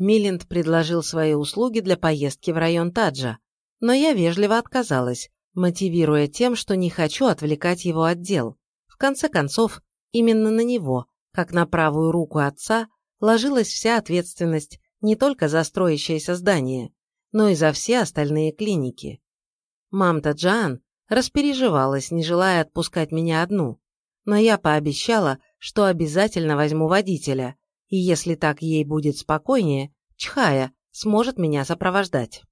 Милинд предложил свои услуги для поездки в район Таджа, но я вежливо отказалась, мотивируя тем, что не хочу отвлекать его от дел. В конце концов, именно на него, как на правую руку отца, ложилась вся ответственность не только за строящееся здание, но и за все остальные клиники. Мамта Джан распереживалась, не желая отпускать меня одну, но я пообещала, что обязательно возьму водителя, и если так ей будет спокойнее, Чхая сможет меня сопровождать.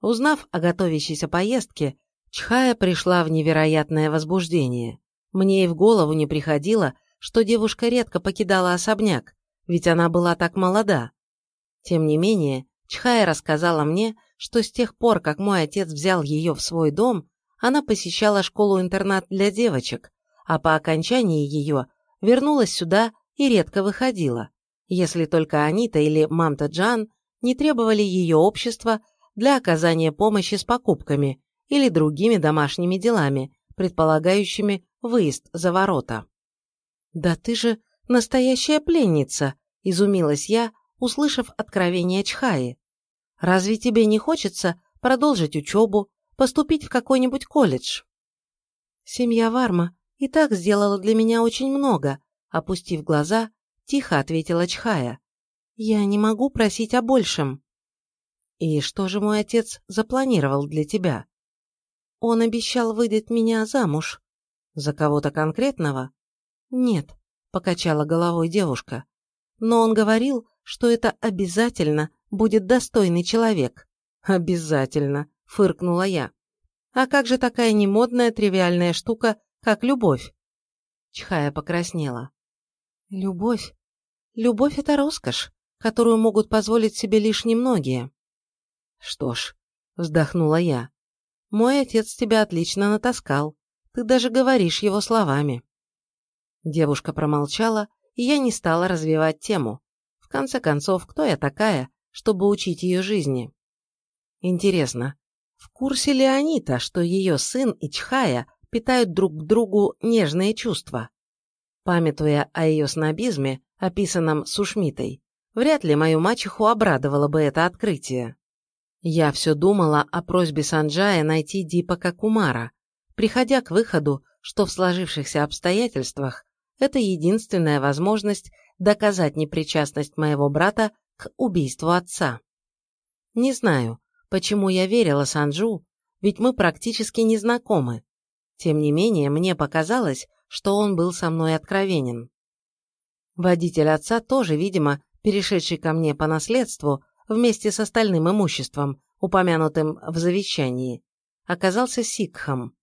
Узнав о готовящейся поездке, Чхая пришла в невероятное возбуждение. Мне и в голову не приходило, что девушка редко покидала особняк, ведь она была так молода. Тем не менее, Чхая рассказала мне, что с тех пор, как мой отец взял ее в свой дом, она посещала школу-интернат для девочек, а по окончании ее вернулась сюда и редко выходила, если только Анита или Мамта Джан не требовали ее общества для оказания помощи с покупками или другими домашними делами, предполагающими выезд за ворота. «Да ты же настоящая пленница!» – изумилась я, услышав откровение Чхаи. «Разве тебе не хочется продолжить учебу, поступить в какой-нибудь колледж?» «Семья Варма и так сделала для меня очень много», – опустив глаза, тихо ответила Чхая. «Я не могу просить о большем». «И что же мой отец запланировал для тебя?» «Он обещал выдать меня замуж». «За кого-то конкретного?» «Нет», – покачала головой девушка. «Но он говорил, что это обязательно будет достойный человек». «Обязательно», – фыркнула я. «А как же такая немодная тривиальная штука, как любовь?» Чхая покраснела. «Любовь? Любовь – это роскошь, которую могут позволить себе лишь немногие. «Что ж», – вздохнула я, – «мой отец тебя отлично натаскал. Ты даже говоришь его словами». Девушка промолчала, и я не стала развивать тему. В конце концов, кто я такая, чтобы учить ее жизни? Интересно, в курсе ли Анита, что ее сын и Чхая питают друг к другу нежные чувства? Памятуя о ее снобизме, описанном Сушмитой, вряд ли мою мачеху обрадовало бы это открытие. Я все думала о просьбе Санджая найти Дипака Кумара, приходя к выходу, что в сложившихся обстоятельствах это единственная возможность доказать непричастность моего брата к убийству отца. Не знаю, почему я верила Санджу, ведь мы практически не знакомы. Тем не менее, мне показалось, что он был со мной откровенен. Водитель отца тоже, видимо, перешедший ко мне по наследству, вместе с остальным имуществом, упомянутым в завещании, оказался сикхом.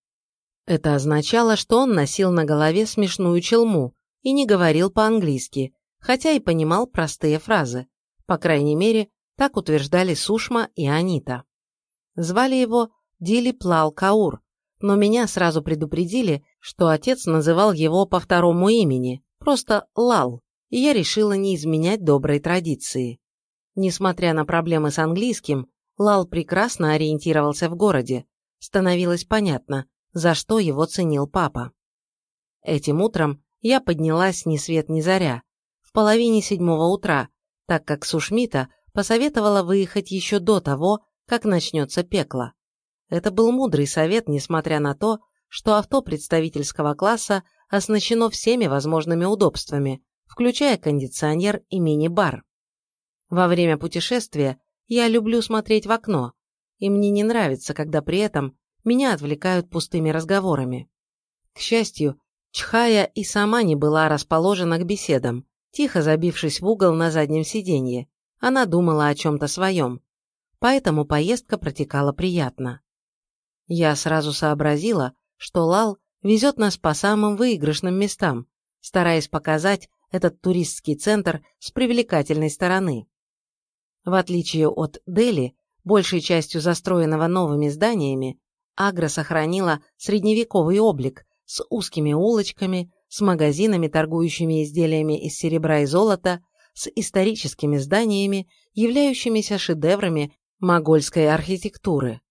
Это означало, что он носил на голове смешную челму и не говорил по-английски, хотя и понимал простые фразы. По крайней мере, так утверждали Сушма и Анита. Звали его Дили Каур, но меня сразу предупредили, что отец называл его по второму имени, просто Лал, и я решила не изменять доброй традиции. Несмотря на проблемы с английским, Лал прекрасно ориентировался в городе. Становилось понятно, за что его ценил папа. Этим утром я поднялась ни свет ни заря, в половине седьмого утра, так как Сушмита посоветовала выехать еще до того, как начнется пекло. Это был мудрый совет, несмотря на то, что авто представительского класса оснащено всеми возможными удобствами, включая кондиционер и мини-бар. Во время путешествия я люблю смотреть в окно, и мне не нравится, когда при этом меня отвлекают пустыми разговорами. К счастью, Чхая и сама не была расположена к беседам, тихо забившись в угол на заднем сиденье. Она думала о чем-то своем. Поэтому поездка протекала приятно. Я сразу сообразила, что Лал везет нас по самым выигрышным местам, стараясь показать этот туристский центр с привлекательной стороны. В отличие от Дели, большей частью застроенного новыми зданиями, Агра сохранила средневековый облик с узкими улочками, с магазинами, торгующими изделиями из серебра и золота, с историческими зданиями, являющимися шедеврами могольской архитектуры.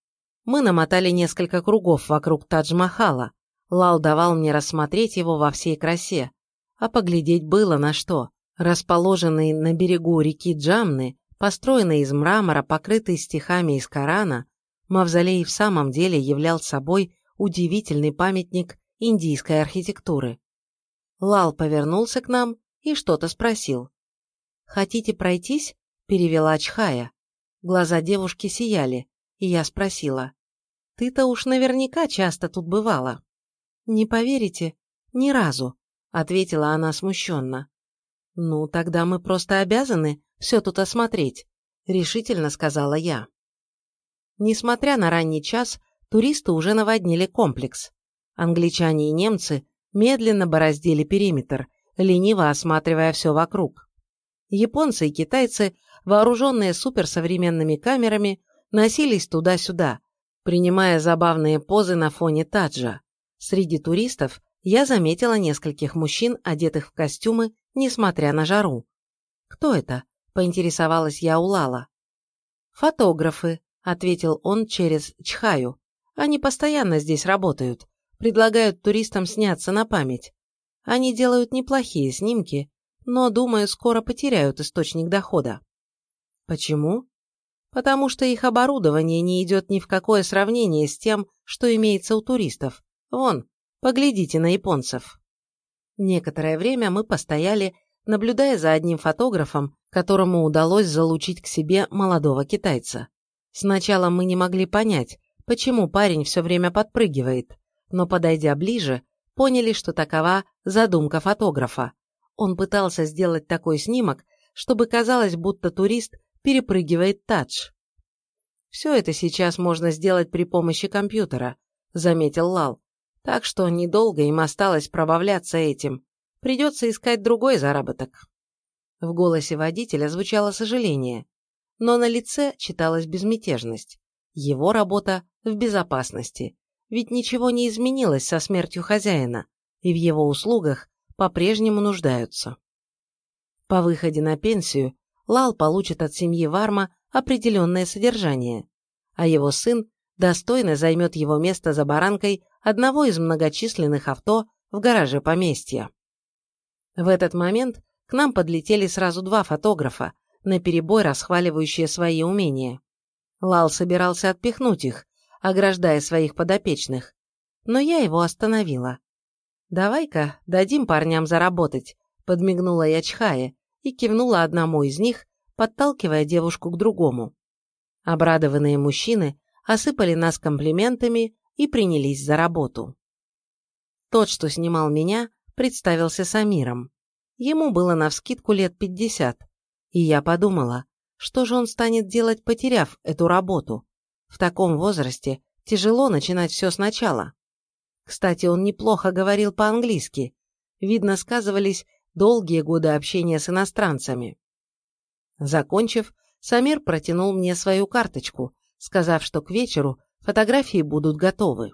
Мы намотали несколько кругов вокруг Тадж-Махала. Лал давал мне рассмотреть его во всей красе. А поглядеть было на что. Расположенный на берегу реки Джамны, Построенный из мрамора, покрытый стихами из Корана, мавзолей в самом деле являл собой удивительный памятник индийской архитектуры. Лал повернулся к нам и что-то спросил. «Хотите пройтись?» – перевела Чхая. Глаза девушки сияли, и я спросила. «Ты-то уж наверняка часто тут бывала». «Не поверите, ни разу», – ответила она смущенно. «Ну, тогда мы просто обязаны все тут осмотреть», – решительно сказала я. Несмотря на ранний час, туристы уже наводнили комплекс. Англичане и немцы медленно бороздили периметр, лениво осматривая все вокруг. Японцы и китайцы, вооруженные суперсовременными камерами, носились туда-сюда, принимая забавные позы на фоне таджа. Среди туристов я заметила нескольких мужчин, одетых в костюмы, несмотря на жару. «Кто это?» – поинтересовалась я у Лала. «Фотографы», – ответил он через Чхаю. «Они постоянно здесь работают, предлагают туристам сняться на память. Они делают неплохие снимки, но, думаю, скоро потеряют источник дохода». «Почему?» «Потому что их оборудование не идет ни в какое сравнение с тем, что имеется у туристов. Вон, поглядите на японцев». Некоторое время мы постояли, наблюдая за одним фотографом, которому удалось залучить к себе молодого китайца. Сначала мы не могли понять, почему парень все время подпрыгивает, но, подойдя ближе, поняли, что такова задумка фотографа. Он пытался сделать такой снимок, чтобы казалось, будто турист перепрыгивает тадж. «Все это сейчас можно сделать при помощи компьютера», — заметил Лал. «Так что недолго им осталось пробавляться этим. Придется искать другой заработок». В голосе водителя звучало сожаление, но на лице читалась безмятежность. Его работа в безопасности, ведь ничего не изменилось со смертью хозяина, и в его услугах по-прежнему нуждаются. По выходе на пенсию Лал получит от семьи Варма определенное содержание, а его сын достойно займет его место за баранкой одного из многочисленных авто в гараже поместья. В этот момент к нам подлетели сразу два фотографа, наперебой расхваливающие свои умения. Лал собирался отпихнуть их, ограждая своих подопечных, но я его остановила. «Давай-ка дадим парням заработать», — подмигнула я Чхае и кивнула одному из них, подталкивая девушку к другому. Обрадованные мужчины осыпали нас комплиментами и принялись за работу. Тот, что снимал меня, представился Самиром. Ему было навскидку лет пятьдесят, и я подумала, что же он станет делать, потеряв эту работу. В таком возрасте тяжело начинать все сначала. Кстати, он неплохо говорил по-английски. Видно, сказывались долгие годы общения с иностранцами. Закончив, Самир протянул мне свою карточку, сказав, что к вечеру фотографии будут готовы.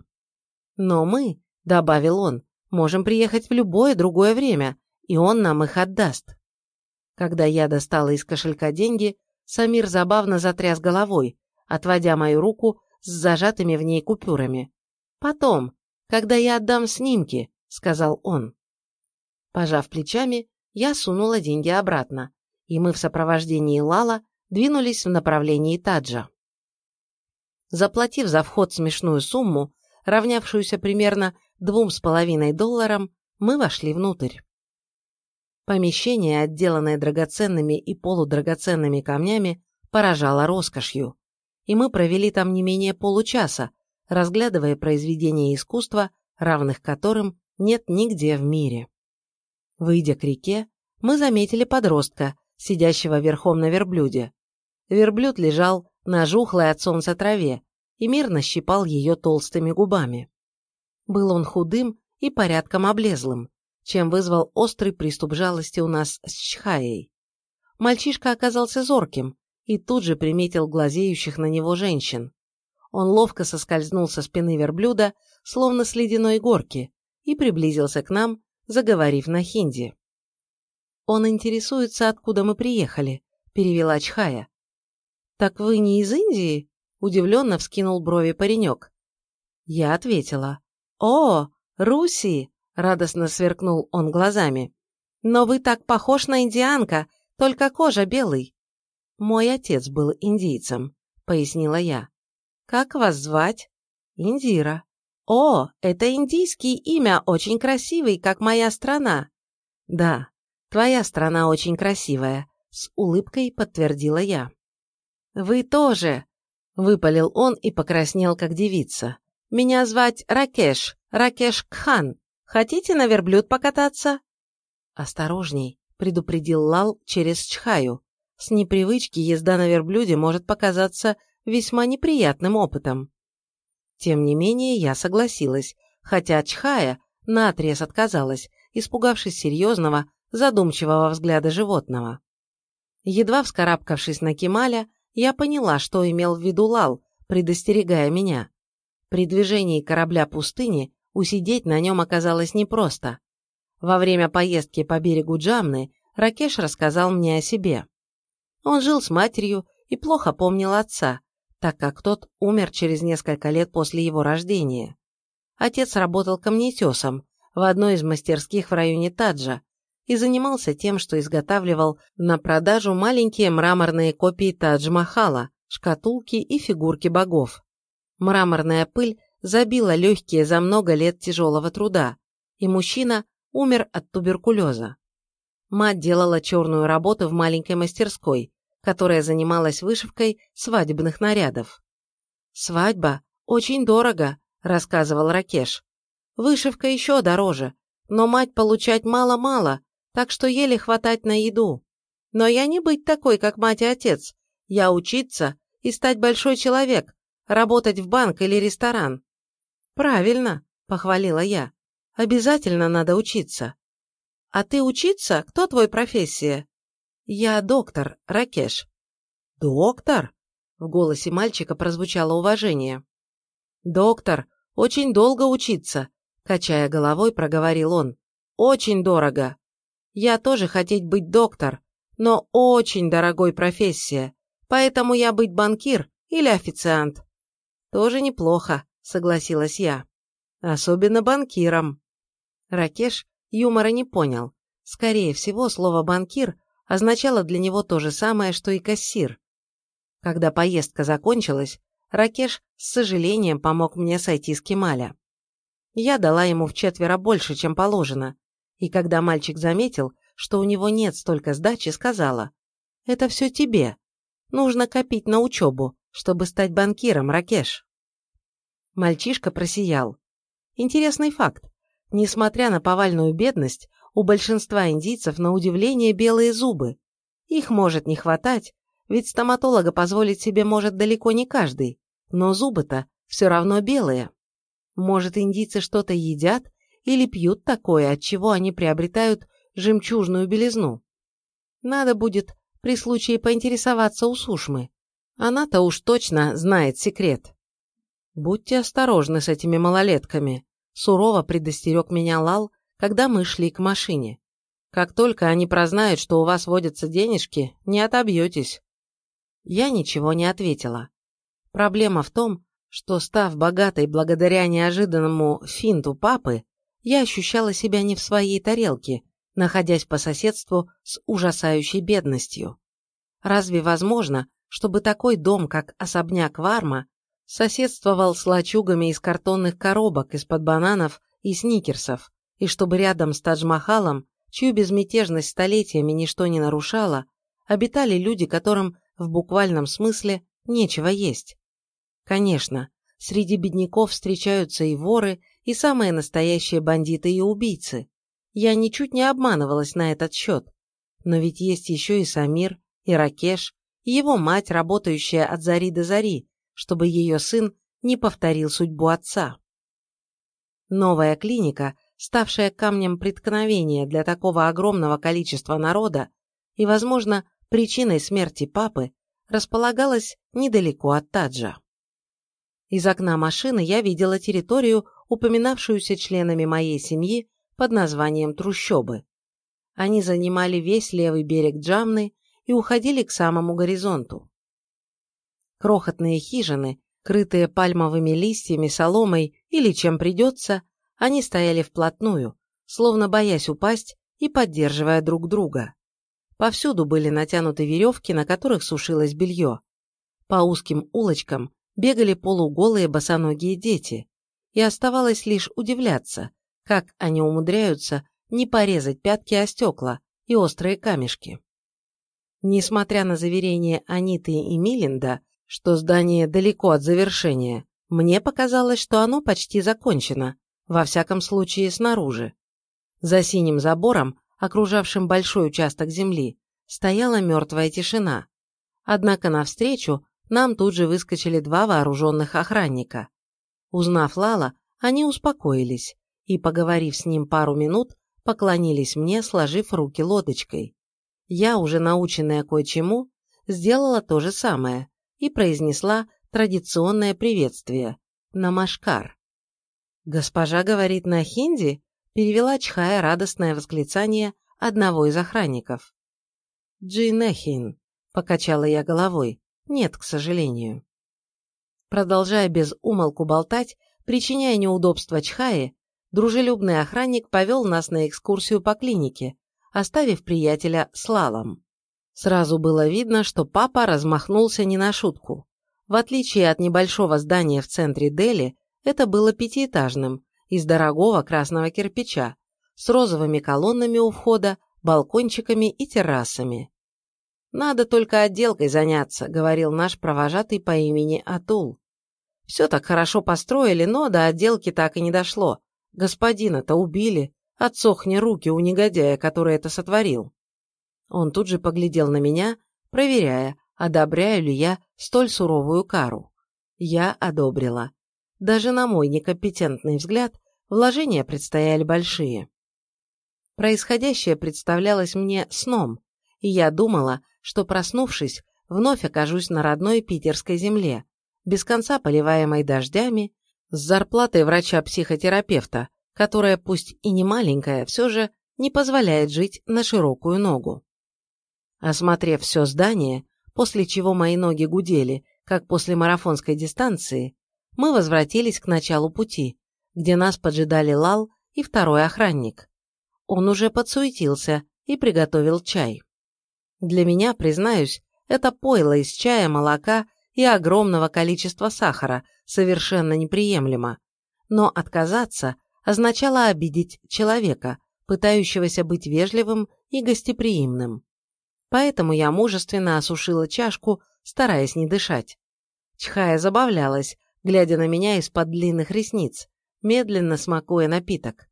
«Но мы», — добавил он, — «можем приехать в любое другое время, и он нам их отдаст. Когда я достала из кошелька деньги, Самир забавно затряс головой, отводя мою руку с зажатыми в ней купюрами. «Потом, когда я отдам снимки», — сказал он. Пожав плечами, я сунула деньги обратно, и мы в сопровождении Лала двинулись в направлении Таджа. Заплатив за вход смешную сумму, равнявшуюся примерно двум с половиной долларам, мы вошли внутрь. Помещение, отделанное драгоценными и полудрагоценными камнями, поражало роскошью, и мы провели там не менее получаса, разглядывая произведения искусства, равных которым нет нигде в мире. Выйдя к реке, мы заметили подростка, сидящего верхом на верблюде. Верблюд лежал на жухлой от солнца траве и мирно щипал ее толстыми губами. Был он худым и порядком облезлым, чем вызвал острый приступ жалости у нас с Чхаей. Мальчишка оказался зорким и тут же приметил глазеющих на него женщин. Он ловко соскользнул со спины верблюда, словно с ледяной горки, и приблизился к нам, заговорив на хинди. «Он интересуется, откуда мы приехали», — перевела Чхая. «Так вы не из Индии?» — удивленно вскинул брови паренек. Я ответила. «О, Руси! Радостно сверкнул он глазами. «Но вы так похож на индианка, только кожа белый». Мой отец был индийцем, пояснила я. Как вас звать? Индира. О, это индийское имя, очень красивый, как моя страна. Да, твоя страна очень красивая, с улыбкой подтвердила я. Вы тоже, выпалил он и покраснел, как девица. Меня звать Ракеш, Ракеш Кхан. Хотите на верблюд покататься? Осторожней, предупредил Лал через Чхаю. С непривычки езда на верблюде может показаться весьма неприятным опытом. Тем не менее, я согласилась, хотя Чхая наотрез отказалась, испугавшись серьезного, задумчивого взгляда животного. Едва вскарабкавшись на Кемаля, я поняла, что имел в виду Лал, предостерегая меня. При движении корабля пустыни усидеть на нем оказалось непросто. Во время поездки по берегу Джамны Ракеш рассказал мне о себе. Он жил с матерью и плохо помнил отца, так как тот умер через несколько лет после его рождения. Отец работал камнетесом в одной из мастерских в районе Таджа и занимался тем, что изготавливал на продажу маленькие мраморные копии Тадж-Махала, шкатулки и фигурки богов. Мраморная пыль забила легкие за много лет тяжелого труда, и мужчина умер от туберкулеза. Мать делала черную работу в маленькой мастерской, которая занималась вышивкой свадебных нарядов. «Свадьба очень дорого», – рассказывал Ракеш. «Вышивка еще дороже, но мать получать мало-мало, так что еле хватать на еду. Но я не быть такой, как мать и отец. Я учиться и стать большой человек, работать в банк или ресторан». «Правильно», – похвалила я. «Обязательно надо учиться». «А ты учиться? Кто твой профессия?» «Я доктор, Ракеш». «Доктор?» В голосе мальчика прозвучало уважение. «Доктор, очень долго учиться», – качая головой, проговорил он. «Очень дорого. Я тоже хотеть быть доктор, но очень дорогой профессия, поэтому я быть банкир или официант». «Тоже неплохо», – согласилась я. «Особенно банкиром». Ракеш юмора не понял. Скорее всего, слово «банкир» означало для него то же самое, что и кассир. Когда поездка закончилась, Ракеш с сожалением помог мне сойти с Кемаля. Я дала ему в четверо больше, чем положено, и когда мальчик заметил, что у него нет столько сдачи, сказала, «Это все тебе. Нужно копить на учебу, чтобы стать банкиром, Ракеш». Мальчишка просиял. Интересный факт. Несмотря на повальную бедность, у большинства индийцев на удивление белые зубы. Их может не хватать, ведь стоматолога позволить себе может далеко не каждый, но зубы-то все равно белые. Может, индийцы что-то едят или пьют такое, от чего они приобретают жемчужную белизну. Надо будет при случае поинтересоваться у Сушмы. Она-то уж точно знает секрет. Будьте осторожны с этими малолетками, сурово предостерег меня Лал, когда мы шли к машине. Как только они прознают, что у вас водятся денежки, не отобьетесь. Я ничего не ответила. Проблема в том, что, став богатой благодаря неожиданному финту папы, я ощущала себя не в своей тарелке, находясь по соседству с ужасающей бедностью. Разве возможно, чтобы такой дом, как особняк Варма, соседствовал с лачугами из картонных коробок из-под бананов и сникерсов, и чтобы рядом с Тадж-Махалом, чью безмятежность столетиями ничто не нарушало, обитали люди, которым в буквальном смысле нечего есть. Конечно, среди бедняков встречаются и воры, и самые настоящие бандиты и убийцы. Я ничуть не обманывалась на этот счет. Но ведь есть еще и Самир, и Ракеш, и его мать, работающая от зари до зари, чтобы ее сын не повторил судьбу отца. Новая клиника – ставшая камнем преткновения для такого огромного количества народа и, возможно, причиной смерти папы, располагалась недалеко от Таджа. Из окна машины я видела территорию, упоминавшуюся членами моей семьи под названием Трущобы. Они занимали весь левый берег Джамны и уходили к самому горизонту. Крохотные хижины, крытые пальмовыми листьями, соломой или чем придется, они стояли вплотную, словно боясь упасть и поддерживая друг друга. Повсюду были натянуты веревки, на которых сушилось белье. По узким улочкам бегали полуголые босоногие дети, и оставалось лишь удивляться, как они умудряются не порезать пятки о стекла и острые камешки. Несмотря на заверение Аниты и Милинда, что здание далеко от завершения, мне показалось, что оно почти закончено, во всяком случае снаружи. За синим забором, окружавшим большой участок земли, стояла мертвая тишина. Однако навстречу нам тут же выскочили два вооруженных охранника. Узнав Лала, они успокоились и, поговорив с ним пару минут, поклонились мне, сложив руки лодочкой. Я, уже наученная кое-чему, сделала то же самое и произнесла традиционное приветствие – намашкар. «Госпожа говорит на хинди?» – перевела Чхая радостное восклицание одного из охранников. «Джинехин», – покачала я головой. «Нет, к сожалению». Продолжая без умолку болтать, причиняя неудобства Чхае, дружелюбный охранник повел нас на экскурсию по клинике, оставив приятеля с Лалом. Сразу было видно, что папа размахнулся не на шутку. В отличие от небольшого здания в центре Дели, это было пятиэтажным, из дорогого красного кирпича, с розовыми колоннами у входа, балкончиками и террасами. «Надо только отделкой заняться», — говорил наш провожатый по имени Атул. «Все так хорошо построили, но до отделки так и не дошло. Господина-то убили, отсохни руки у негодяя, который это сотворил». Он тут же поглядел на меня, проверяя, одобряю ли я столь суровую кару. Я одобрила. Даже на мой некомпетентный взгляд, вложения предстояли большие. Происходящее представлялось мне сном, и я думала, что, проснувшись, вновь окажусь на родной питерской земле, без конца поливаемой дождями, с зарплатой врача-психотерапевта, которая пусть и не маленькая, все же не позволяет жить на широкую ногу. Осмотрев все здание, после чего мои ноги гудели, как после марафонской дистанции, мы возвратились к началу пути, где нас поджидали Лал и второй охранник. Он уже подсуетился и приготовил чай. Для меня, признаюсь, это пойло из чая, молока и огромного количества сахара совершенно неприемлемо. Но отказаться означало обидеть человека, пытающегося быть вежливым и гостеприимным. Поэтому я мужественно осушила чашку, стараясь не дышать. Чхая забавлялась, глядя на меня из-под длинных ресниц, медленно смакуя напиток.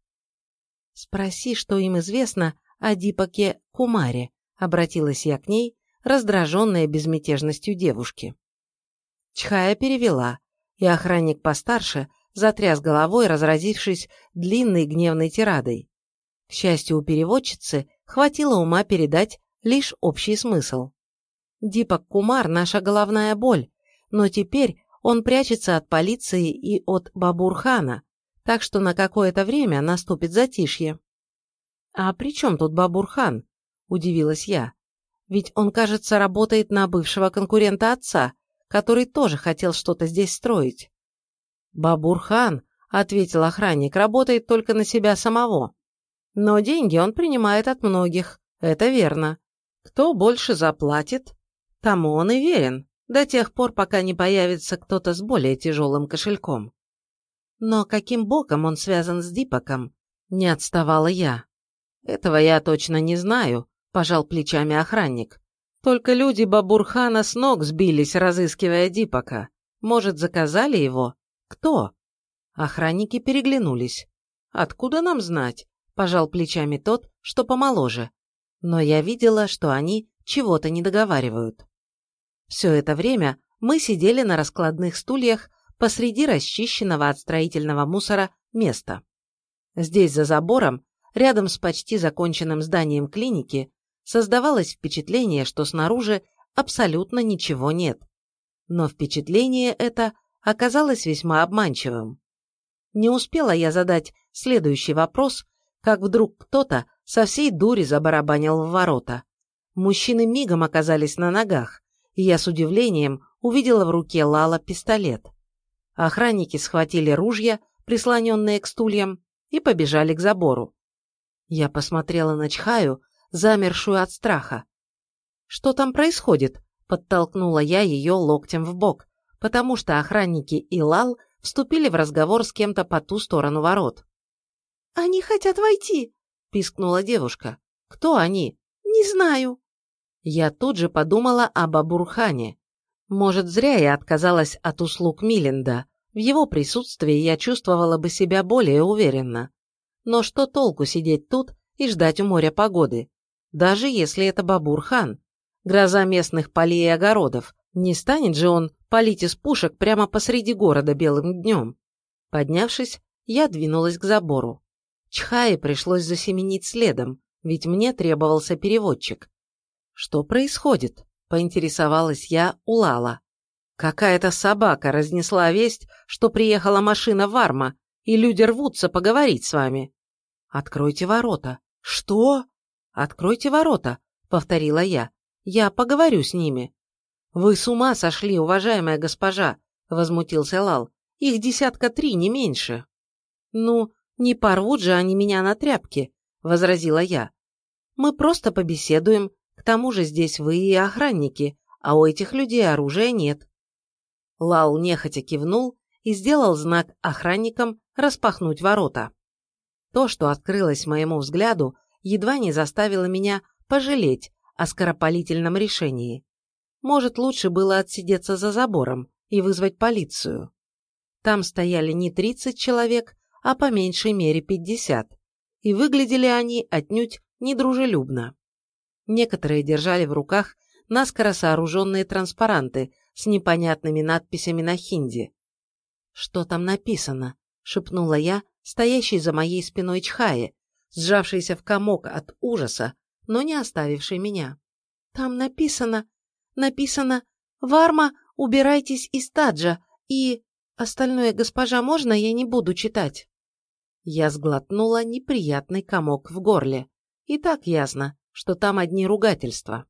«Спроси, что им известно о Дипаке Кумаре», Обратилась я к ней, раздраженная безмятежностью девушки. Чхая перевела, и охранник постарше затряс головой, разразившись длинной гневной тирадой. К счастью, у переводчицы хватило ума передать лишь общий смысл. Дипак Кумар – наша головная боль, но теперь он прячется от полиции и от Бабурхана, так что на какое-то время наступит затишье. А при чем тут Бабурхан? – удивилась я. «Ведь он, кажется, работает на бывшего конкурента отца, который тоже хотел что-то здесь строить». «Бабурхан», – ответил охранник, – «работает только на себя самого. Но деньги он принимает от многих, это верно. Кто больше заплатит, тому он и верен, до тех пор, пока не появится кто-то с более тяжелым кошельком». «Но каким боком он связан с Дипаком?» – не отставала я. «Этого я точно не знаю», пожал плечами охранник. Только люди Бабурхана с ног сбились, разыскивая Дипака. Может, заказали его? Кто? Охранники переглянулись. Откуда нам знать? Пожал плечами тот, что помоложе. Но я видела, что они чего-то не договаривают. Все это время мы сидели на раскладных стульях посреди расчищенного от строительного мусора места. Здесь за забором, рядом с почти законченным зданием клиники, создавалось впечатление, что снаружи абсолютно ничего нет. Но впечатление это оказалось весьма обманчивым. Не успела я задать следующий вопрос, как вдруг кто-то со всей дури забарабанил в ворота. Мужчины мигом оказались на ногах, и я с удивлением увидела в руке Лала пистолет. Охранники схватили ружья, прислоненные к стульям, и побежали к забору. Я посмотрела на Чхаю, замершую от страха. Что там происходит?» – подтолкнула я ее локтем в бок, потому что охранники и Лал вступили в разговор с кем-то по ту сторону ворот. «Они хотят войти!» – пискнула девушка. «Кто они?» «Не знаю». Я тут же подумала об Абурхане. Может, зря я отказалась от услуг Миленда. В его присутствии я чувствовала бы себя более уверенно. Но что толку сидеть тут и ждать у моря погоды? Даже если это Бабурхан, гроза местных полей и огородов, не станет же он палить из пушек прямо посреди города белым днем. Поднявшись, я двинулась к забору. Чхае пришлось засеменить следом, ведь мне требовался переводчик. «Что происходит?» – поинтересовалась я у Лала. «Какая-то собака разнесла весть, что приехала машина Варма, и люди рвутся поговорить с вами». «Откройте ворота». «Что?» «Откройте ворота», — повторила я. «Я поговорю с ними». «Вы с ума сошли, уважаемая госпожа», — возмутился Лал. «Их десятка три, не меньше». «Ну, не порвут же они меня на тряпки», — возразила я. «Мы просто побеседуем, к тому же здесь вы и охранники, а у этих людей оружия нет». Лал нехотя кивнул и сделал знак охранникам распахнуть ворота. То, что открылось моему взгляду, едва не заставило меня пожалеть о скоропалительном решении. Может, лучше было отсидеться за забором и вызвать полицию. Там стояли не 30 человек, а по меньшей мере 50, и выглядели они отнюдь недружелюбно. Некоторые держали в руках наскоро сооруженные транспаранты с непонятными надписями на хинди. «Что там написано?» – шепнула я, стоящей за моей спиной Чхае, сжавшийся в комок от ужаса, но не оставивший меня. «Там написано, написано «Варма, убирайтесь из таджа» и... Остальное, госпожа, можно я не буду читать?» Я сглотнула неприятный комок в горле. И так ясно, что там одни ругательства.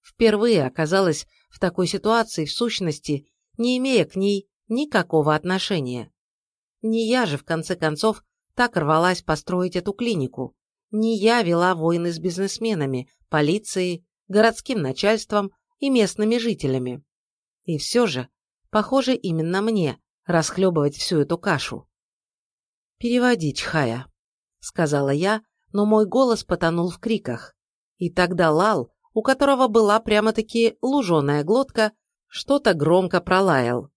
Впервые оказалась в такой ситуации, в сущности, не имея к ней никакого отношения. Не я же, в конце концов, так рвалась построить эту клинику. Не я вела войны с бизнесменами, полицией, городским начальством и местными жителями. И все же, похоже, именно мне расхлебывать всю эту кашу. «Переводи, Чхая», — сказала я, но мой голос потонул в криках. И тогда Лал, у которого была прямо-таки луженая глотка, что-то громко пролаял.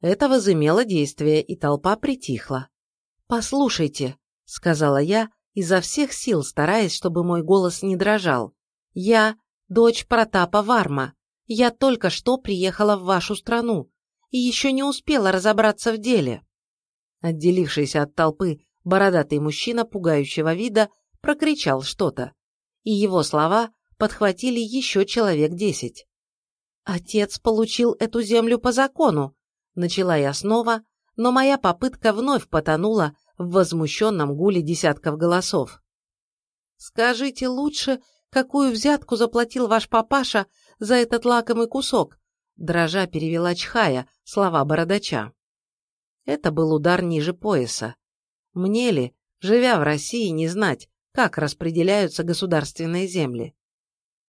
Это возымело действие, и толпа притихла. «Послушайте», — сказала я, изо всех сил стараясь, чтобы мой голос не дрожал. «Я дочь Протапа Варма. Я только что приехала в вашу страну и еще не успела разобраться в деле». Отделившийся от толпы бородатый мужчина пугающего вида прокричал что-то, и его слова подхватили еще человек десять. «Отец получил эту землю по закону», — начала я снова, но моя попытка вновь потонула в возмущенном гуле десятков голосов. «Скажите лучше, какую взятку заплатил ваш папаша за этот лакомый кусок?» Дрожа перевела Чхая слова бородача. Это был удар ниже пояса. Мне ли, живя в России, не знать, как распределяются государственные земли?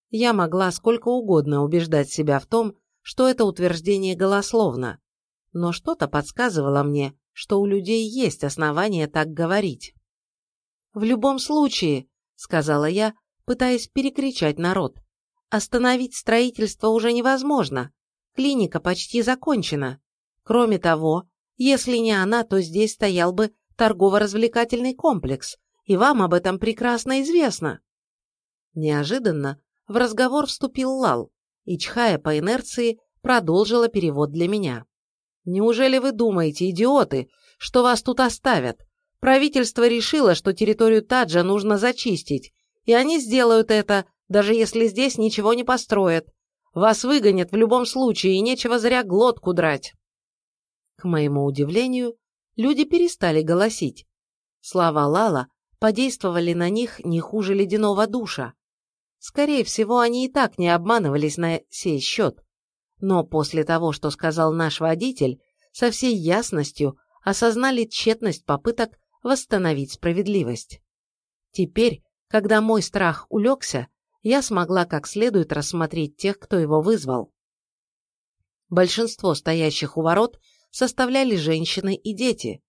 Я могла сколько угодно убеждать себя в том, что это утверждение голословно, но что-то подсказывало мне, что у людей есть основания так говорить. «В любом случае», — сказала я, пытаясь перекричать народ, «остановить строительство уже невозможно. Клиника почти закончена. Кроме того, если не она, то здесь стоял бы торгово-развлекательный комплекс, и вам об этом прекрасно известно». Неожиданно в разговор вступил Лал, и, чхая по инерции, продолжила перевод для меня. Неужели вы думаете, идиоты, что вас тут оставят? Правительство решило, что территорию Таджа нужно зачистить, и они сделают это, даже если здесь ничего не построят. Вас выгонят в любом случае, и нечего зря глотку драть. К моему удивлению, люди перестали голосить. Слова Лала подействовали на них не хуже ледяного душа. Скорее всего, они и так не обманывались на сей счет. Но после того, что сказал наш водитель, со всей ясностью осознали тщетность попыток восстановить справедливость. Теперь, когда мой страх улегся, я смогла как следует рассмотреть тех, кто его вызвал. Большинство стоящих у ворот составляли женщины и дети.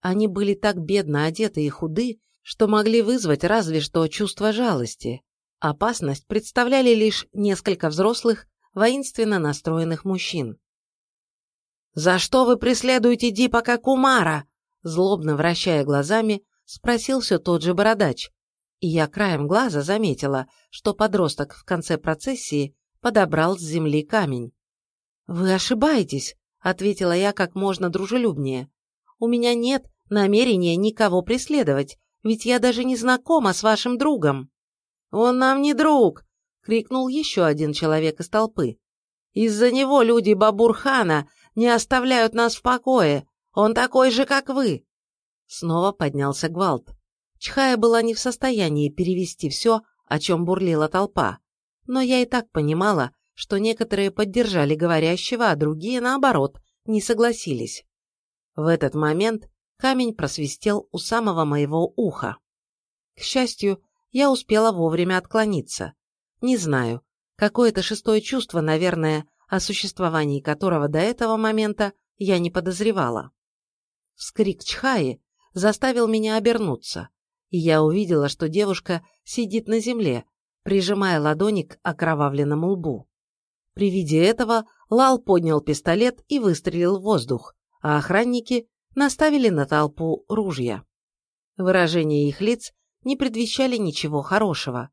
Они были так бедно одеты и худы, что могли вызвать разве что чувство жалости. Опасность представляли лишь несколько взрослых, воинственно настроенных мужчин. «За что вы преследуете Дипака Кумара?» Злобно вращая глазами, спросил все тот же бородач. И я краем глаза заметила, что подросток в конце процессии подобрал с земли камень. «Вы ошибаетесь», — ответила я как можно дружелюбнее. «У меня нет намерения никого преследовать, ведь я даже не знакома с вашим другом». «Он нам не друг!» — крикнул еще один человек из толпы. «Из-за него люди Бабурхана не оставляют нас в покое. Он такой же, как вы!» Снова поднялся гвалт. Чхая была не в состоянии перевести все, о чем бурлила толпа. Но я и так понимала, что некоторые поддержали говорящего, а другие, наоборот, не согласились. В этот момент камень просвистел у самого моего уха. К счастью, я успела вовремя отклониться. Не знаю, какое-то шестое чувство, наверное, о существовании которого до этого момента я не подозревала. Вскрик Чхаи заставил меня обернуться, и я увидела, что девушка сидит на земле, прижимая ладони к окровавленному лбу. При виде этого Лал поднял пистолет и выстрелил в воздух, а охранники наставили на толпу ружья. Выражения их лиц не предвещали ничего хорошего.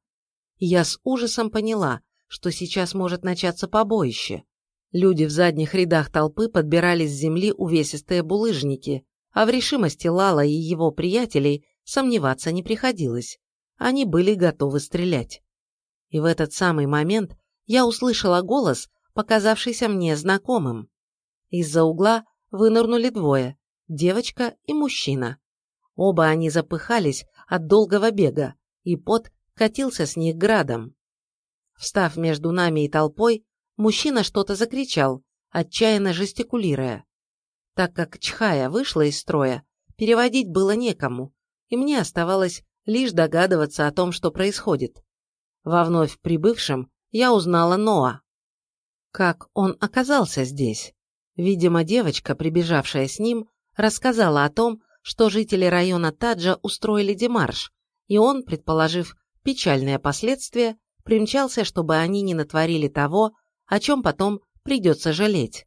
Я с ужасом поняла, что сейчас может начаться побоище. Люди в задних рядах толпы подбирали с земли увесистые булыжники, а в решимости Лала и его приятелей сомневаться не приходилось. Они были готовы стрелять. И в этот самый момент я услышала голос, показавшийся мне знакомым. Из-за угла вынырнули двое – девочка и мужчина. Оба они запыхались от долгого бега, и пот катился с них градом. Встав между нами и толпой, мужчина что-то закричал, отчаянно жестикулируя. Так как Чхая вышла из строя, переводить было некому, и мне оставалось лишь догадываться о том, что происходит. Во вновь прибывшем я узнала Ноа. Как он оказался здесь? Видимо, девочка, прибежавшая с ним, рассказала о том, что жители района Таджа устроили демарш, и он, предположив печальные последствия, примчался, чтобы они не натворили того, о чем потом придется жалеть.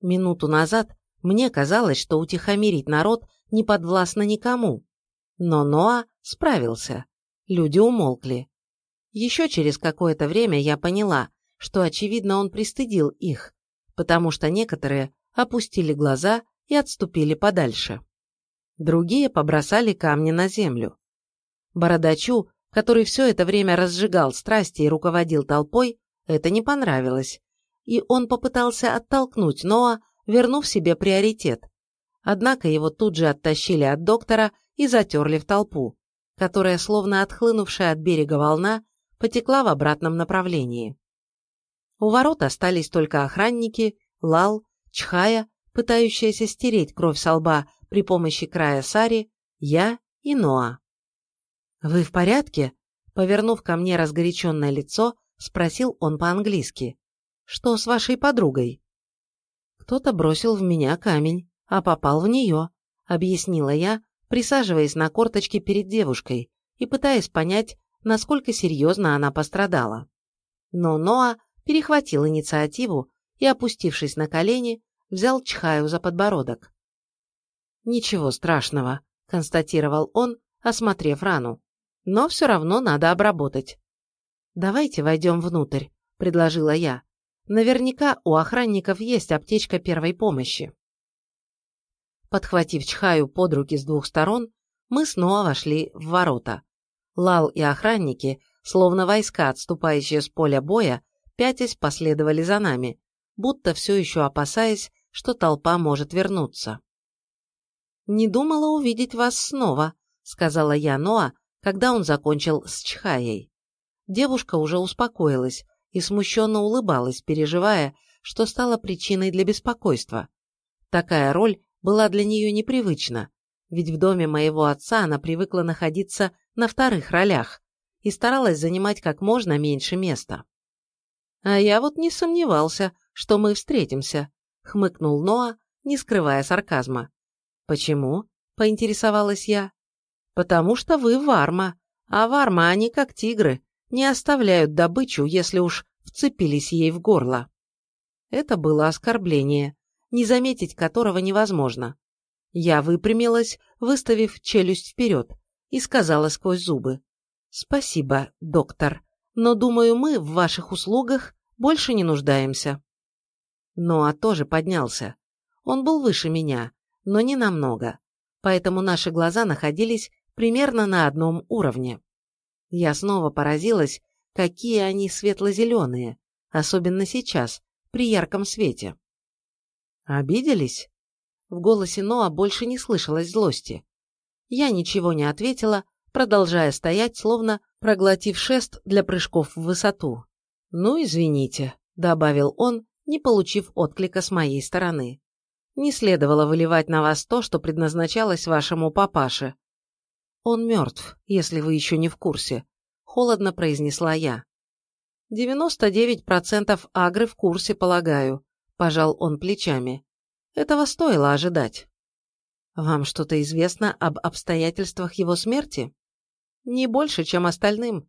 Минуту назад мне казалось, что утихомирить народ не подвластно никому. Но Ноа справился. Люди умолкли. Еще через какое-то время я поняла, что, очевидно, он пристыдил их, потому что некоторые опустили глаза и отступили подальше. Другие побросали камни на землю. Бородачу, который все это время разжигал страсти и руководил толпой, это не понравилось, и он попытался оттолкнуть Ноа, вернув себе приоритет. Однако его тут же оттащили от доктора и затерли в толпу, которая, словно отхлынувшая от берега волна, потекла в обратном направлении. У ворот остались только охранники, Лал, Чхая, пытающаяся стереть кровь со лба при помощи края сари, я и Ноа. «Вы в порядке?» Повернув ко мне разгоряченное лицо, спросил он по-английски. «Что с вашей подругой?» «Кто-то бросил в меня камень, а попал в нее», — объяснила я, присаживаясь на корточки перед девушкой и пытаясь понять, насколько серьезно она пострадала. Но Ноа перехватил инициативу и, опустившись на колени, взял Чхаю за подбородок. «Ничего страшного», — констатировал он, осмотрев рану. «Но все равно надо обработать». «Давайте войдем внутрь», — предложила я. «Наверняка у охранников есть аптечка первой помощи». Подхватив Чхаю под руки с двух сторон, мы снова вошли в ворота. Лал и охранники, словно войска, отступающие с поля боя, пятясь последовали за нами, будто все еще опасаясь, что толпа может вернуться. «Не думала увидеть вас снова», — сказала я Ноа, когда он закончил с Чхаей. Девушка уже успокоилась и смущенно улыбалась, переживая, что стала причиной для беспокойства. Такая роль была для нее непривычна, ведь в доме моего отца она привыкла находиться на вторых ролях, и старалась занимать как можно меньше места. «А я вот не сомневался, что мы встретимся», — хмыкнул Ноа, не скрывая сарказма. «Почему?» — поинтересовалась я. «Потому что вы варма, а варма они как тигры, не оставляют добычу, если уж вцепились ей в горло». Это было оскорбление, не заметить которого невозможно. Я выпрямилась, выставив челюсть вперед, и сказала сквозь зубы. «Спасибо, доктор, но, думаю, мы в ваших услугах больше не нуждаемся». Ноа тоже поднялся. Он был выше меня, но не намного, поэтому наши глаза находились примерно на одном уровне. Я снова поразилась, какие они светло-зеленые, особенно сейчас, при ярком свете. «Обиделись?» В голосе Ноа больше не слышалось злости. Я ничего не ответила, продолжая стоять, словно проглотив шест для прыжков в высоту. «Ну, извините», — добавил он, не получив отклика с моей стороны. «Не следовало выливать на вас то, что предназначалось вашему папаше». «Он мертв, если вы еще не в курсе», — холодно произнесла я. «Девяносто девять процентов агры в курсе, полагаю», – пожал он плечами. «Этого стоило ожидать». «Вам что-то известно об обстоятельствах его смерти?» «Не больше, чем остальным.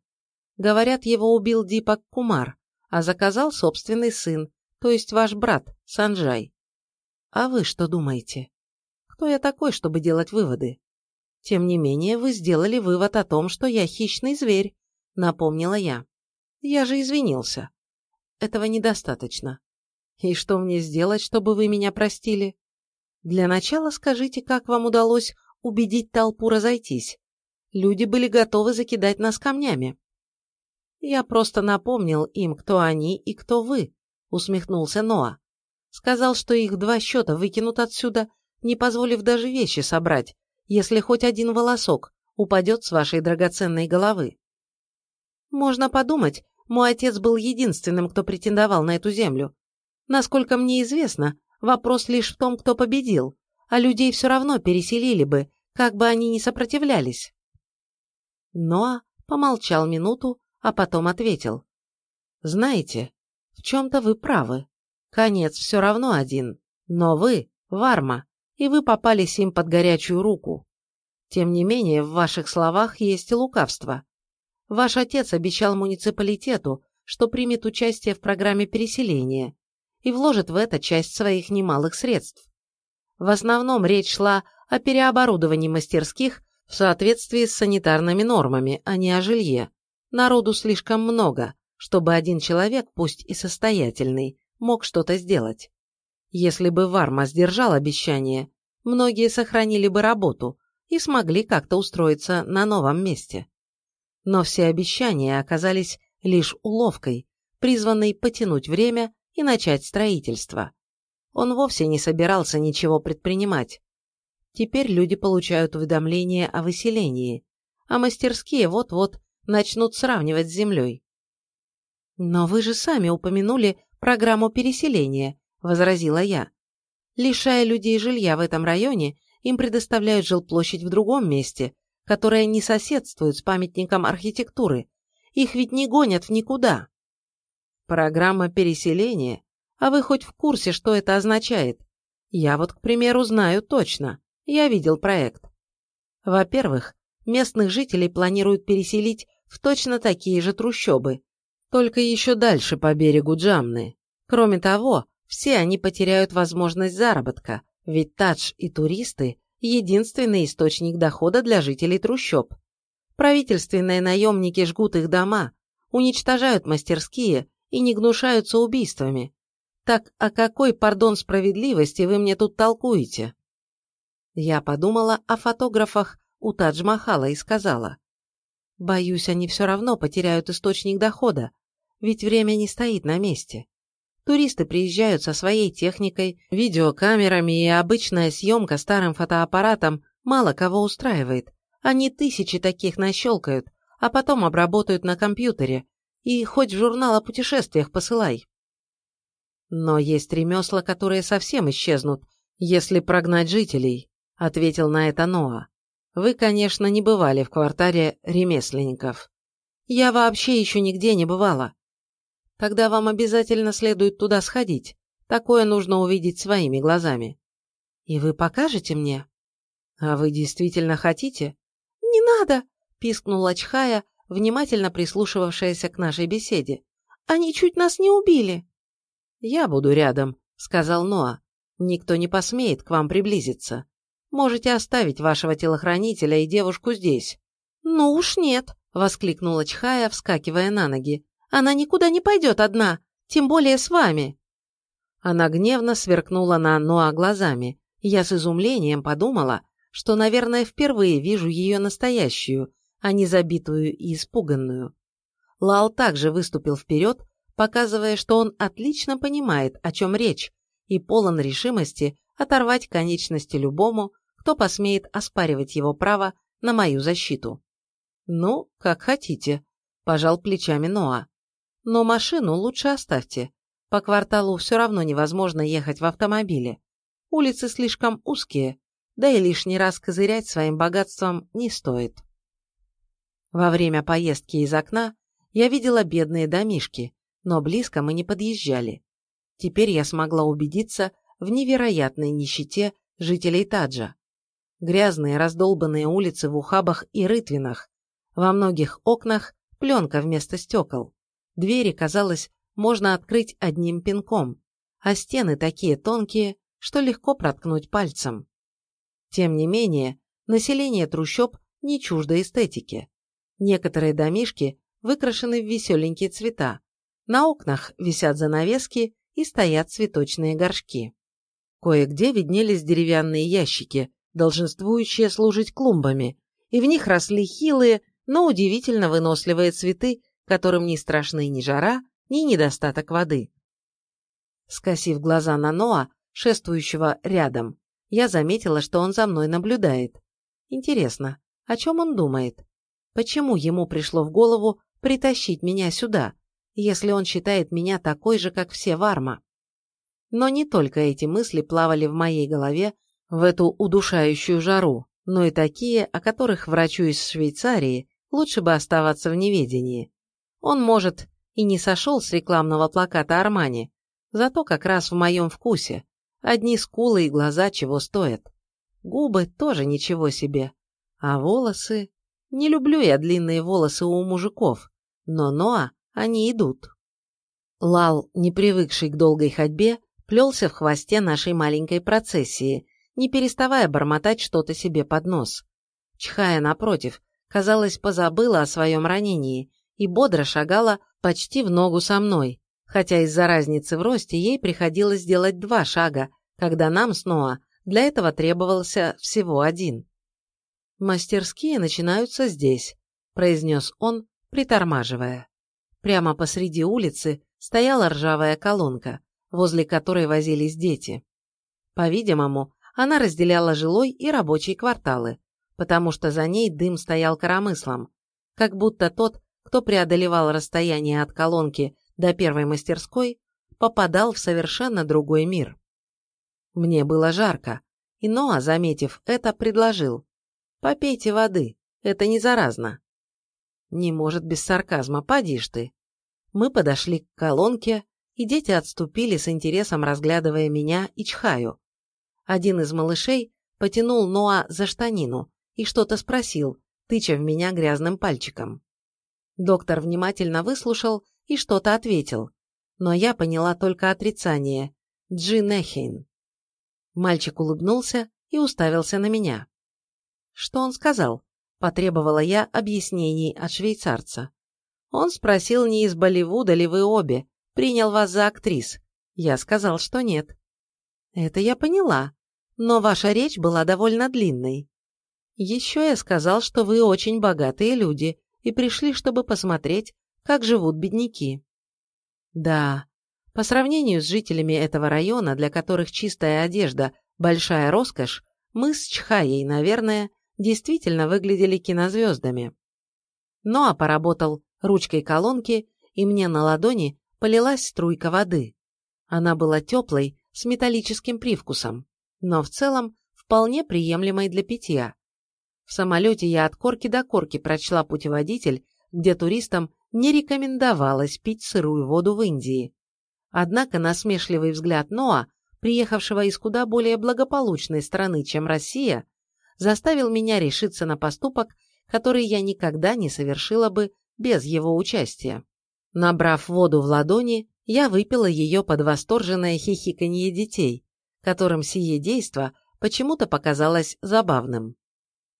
Говорят, его убил Дипак Кумар, а заказал собственный сын, то есть ваш брат, Санджай. А вы что думаете? Кто я такой, чтобы делать выводы? Тем не менее, вы сделали вывод о том, что я хищный зверь, напомнила я. Я же извинился. Этого недостаточно. И что мне сделать, чтобы вы меня простили? Для начала скажите, как вам удалось убедить толпу разойтись. Люди были готовы закидать нас камнями. Я просто напомнил им, кто они и кто вы, усмехнулся Ноа. Сказал, что их два счета выкинут отсюда, не позволив даже вещи собрать, если хоть один волосок упадет с вашей драгоценной головы. Можно подумать, мой отец был единственным, кто претендовал на эту землю. Насколько мне известно, вопрос лишь в том, кто победил, а людей все равно переселили бы, как бы они ни сопротивлялись. Ноа помолчал минуту, а потом ответил. «Знаете, в чем-то вы правы. Конец все равно один, но вы – Варма, и вы попались им под горячую руку. Тем не менее, в ваших словах есть лукавство. Ваш отец обещал муниципалитету, что примет участие в программе переселения и вложит в это часть своих немалых средств. В основном речь шла о переоборудовании мастерских в соответствии с санитарными нормами, а не о жилье. Народу слишком много, чтобы один человек, пусть и состоятельный, мог что-то сделать. Если бы Варма сдержал обещание, многие сохранили бы работу и смогли как-то устроиться на новом месте но все обещания оказались лишь уловкой, призванной потянуть время и начать строительство. Он вовсе не собирался ничего предпринимать. Теперь люди получают уведомления о выселении, а мастерские вот-вот начнут сравнивать с землей. «Но вы же сами упомянули программу переселения», – возразила я. «Лишая людей жилья в этом районе, им предоставляют жилплощадь в другом месте, которые не соседствуют с памятником архитектуры. Их ведь не гонят в никуда. Программа переселения? А вы хоть в курсе, что это означает? Я вот, к примеру, знаю точно. Я видел проект. Во-первых, местных жителей планируют переселить в точно такие же трущобы, только еще дальше по берегу Джамны. Кроме того, все они потеряют возможность заработка, ведь Тадж и туристы единственный источник дохода для жителей трущоб. Правительственные наемники жгут их дома, уничтожают мастерские и не гнушаются убийствами. Так о какой, пардон, справедливости вы мне тут толкуете? Я подумала о фотографах у Тадж-Махала и сказала. Боюсь, они все равно потеряют источник дохода, ведь время не стоит на месте. Туристы приезжают со своей техникой, видеокамерами, и обычная съемка старым фотоаппаратом мало кого устраивает. Они тысячи таких нащелкают, а потом обработают на компьютере. И хоть в журнал о путешествиях посылай. Но есть ремесла, которые совсем исчезнут, если прогнать жителей, ответил на это Ноа. Вы, конечно, не бывали в квартале ремесленников. Я вообще еще нигде не бывала. Тогда вам обязательно следует туда сходить. Такое нужно увидеть своими глазами. И вы покажете мне? А вы действительно хотите? Не надо, пискнула Чхая, внимательно прислушивавшаяся к нашей беседе. Они чуть нас не убили. Я буду рядом, сказал Ноа. Никто не посмеет к вам приблизиться. Можете оставить вашего телохранителя и девушку здесь. Ну уж нет, воскликнула Чхая, вскакивая на ноги. Она никуда не пойдет одна, тем более с вами. Она гневно сверкнула на Ноа глазами. Я с изумлением подумала, что, наверное, впервые вижу ее настоящую, а не забитую и испуганную. Лал также выступил вперед, показывая, что он отлично понимает, о чем речь, и полон решимости оторвать конечности любому, кто посмеет оспаривать его право на мою защиту. «Ну, как хотите», – пожал плечами Ноа. «Но машину лучше оставьте. По кварталу все равно невозможно ехать в автомобиле. Улицы слишком узкие, да и лишний раз козырять своим богатством не стоит». Во время поездки из окна я видела бедные домишки, но близко мы не подъезжали. Теперь я смогла убедиться в невероятной нищете жителей Таджа. Грязные раздолбанные улицы в ухабах и рытвинах, во многих окнах пленка вместо стекол. Двери, казалось, можно открыть одним пинком, а стены такие тонкие, что легко проткнуть пальцем. Тем не менее, население трущоб не чуждо эстетики. Некоторые домишки выкрашены в веселенькие цвета. На окнах висят занавески и стоят цветочные горшки. Кое-где виднелись деревянные ящики, долженствующие служить клумбами, и в них росли хилые, но удивительно выносливые цветы, которым не страшны ни жара, ни недостаток воды. Скосив глаза на Ноа, шествующего рядом, я заметила, что он за мной наблюдает. Интересно, о чем он думает? Почему ему пришло в голову притащить меня сюда, если он считает меня такой же, как все Варма? Но не только эти мысли плавали в моей голове в эту удушающую жару, но и такие, о которых врачу из Швейцарии лучше бы оставаться в неведении. Он, может, и не сошел с рекламного плаката Армани, зато как раз в моем вкусе. Одни скулы и глаза чего стоят. Губы тоже ничего себе. А волосы... Не люблю я длинные волосы у мужиков, но Ноа они идут. Лал, не привыкший к долгой ходьбе, плелся в хвосте нашей маленькой процессии, не переставая бормотать что-то себе под нос. Чхая, напротив, казалось, позабыла о своем ранении и бодро шагала почти в ногу со мной, хотя из-за разницы в росте ей приходилось делать два шага, когда нам с Ноа для этого требовался всего один. «Мастерские начинаются здесь», – произнес он, притормаживая. Прямо посреди улицы стояла ржавая колонка, возле которой возились дети. По-видимому, она разделяла жилой и рабочий кварталы, потому что за ней дым стоял коромыслом, как будто тот, кто преодолевал расстояние от колонки до первой мастерской, попадал в совершенно другой мир. Мне было жарко, и Ноа, заметив это, предложил. «Попейте воды, это не заразно». «Не может без сарказма, подишь ты». Мы подошли к колонке, и дети отступили с интересом, разглядывая меня и Чхаю. Один из малышей потянул Ноа за штанину, и что-то спросил, тыча в меня грязным пальчиком. Доктор внимательно выслушал и что-то ответил, но я поняла только отрицание «Джи Нехейн». Мальчик улыбнулся и уставился на меня. «Что он сказал?» – потребовала я объяснений от швейцарца. Он спросил, не из Болливуда ли вы обе, принял вас за актрис. Я сказал, что нет. Это я поняла, но ваша речь была довольно длинной. Еще я сказал, что вы очень богатые люди и пришли, чтобы посмотреть, как живут бедняки. Да, по сравнению с жителями этого района, для которых чистая одежда – большая роскошь, мы с Чхаей, наверное, действительно выглядели кинозвездами. Ноа поработал ручкой колонки, и мне на ладони полилась струйка воды. Она была теплой, с металлическим привкусом, но в целом вполне приемлемой для питья. В самолете я от корки до корки прочла путеводитель, где туристам не рекомендовалось пить сырую воду в Индии. Однако насмешливый взгляд Ноа, приехавшего из куда более благополучной страны, чем Россия, заставил меня решиться на поступок, который я никогда не совершила бы без его участия. Набрав воду в ладони, я выпила ее под восторженное хихиканье детей, которым сие действо почему-то показалось забавным.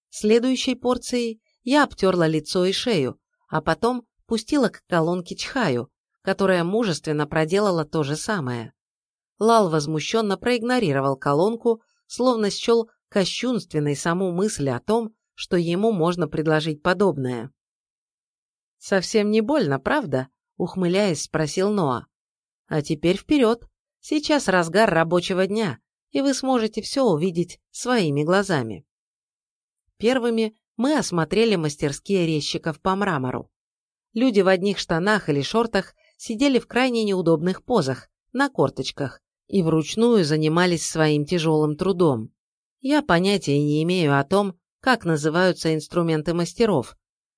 Следующей порцией я обтерла лицо и шею, а потом пустила к колонке Чхаю, которая мужественно проделала то же самое. Лал возмущенно проигнорировал колонку, словно счел кощунственной саму мысль о том, что ему можно предложить подобное. «Совсем не больно, правда?» – ухмыляясь, спросил Ноа. «А теперь вперед! Сейчас разгар рабочего дня, и вы сможете все увидеть своими глазами». Первыми мы осмотрели мастерские резчиков по мрамору. Люди в одних штанах или шортах сидели в крайне неудобных позах, на корточках, и вручную занимались своим тяжелым трудом. Я понятия не имею о том, как называются инструменты мастеров,